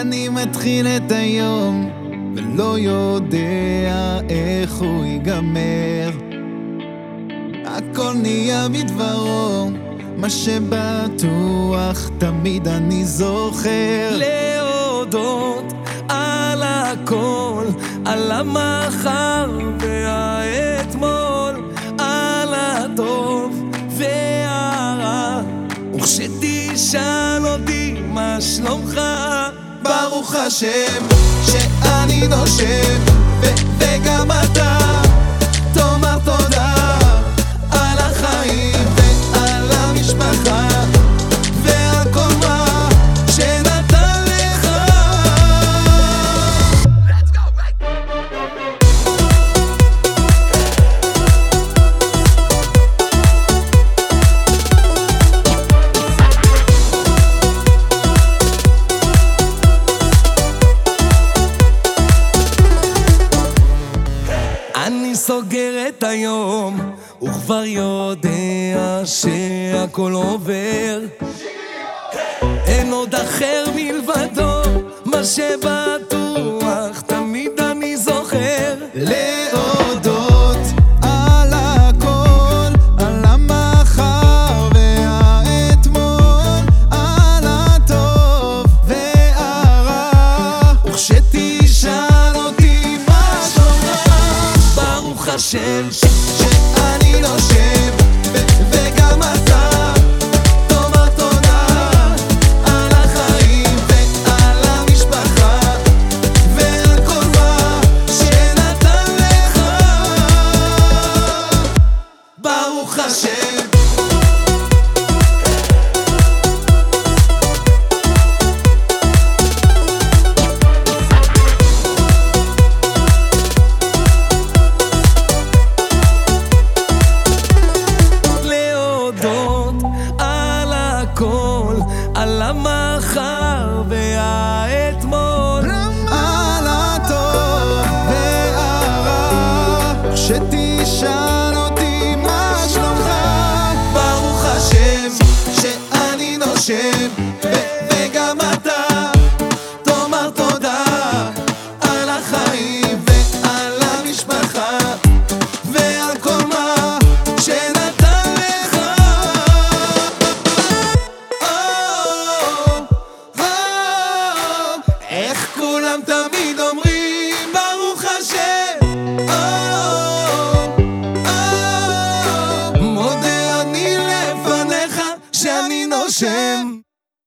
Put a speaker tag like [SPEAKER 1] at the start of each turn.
[SPEAKER 1] אני מתחיל את היום ולא יודע איך הוא ייגמר. הכל נהיה בדברו, מה שבטוח תמיד אני זוכר.
[SPEAKER 2] להודות על הכל, על המחר והאתמול, על הטוב והרע, וכשתשאל אותי מה שלומך,
[SPEAKER 1] ברוך השם שאני נושם
[SPEAKER 2] סוגר את היום, וכבר יודע שהכל עובר. אין עוד אחר מלבדו, מה שבטוח תמיד אני זוכר.
[SPEAKER 1] ש- שאני נושם על
[SPEAKER 2] המחר והאתמול.
[SPEAKER 1] על הטוב והרע שתשאל אותי מה שלומך ברוך השם שאני נושם